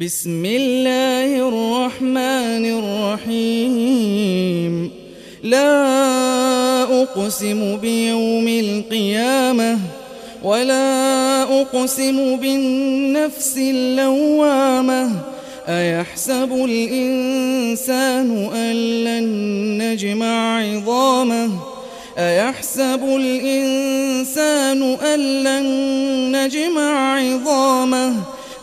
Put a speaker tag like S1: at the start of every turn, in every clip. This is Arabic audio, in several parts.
S1: بسم الله الرحمن الرحيم. لا أقسم بيوم القيامة ولا أقسم بالنفس اللوامة. أيحسب الإنسان أن لن نجمع عظامه؟ أيحسب الإنسان أن لن نجمع عظامه؟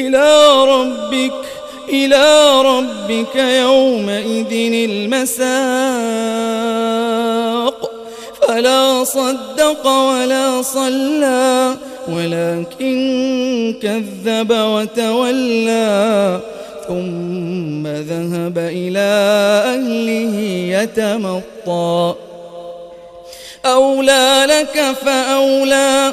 S1: إلى ربك إلى ربك يومئذ المساق. فلا صدق ولا صلى ولكن كذب وتولى. ثم ذهب إلى أهله يتمطى. أولى لك فأولى.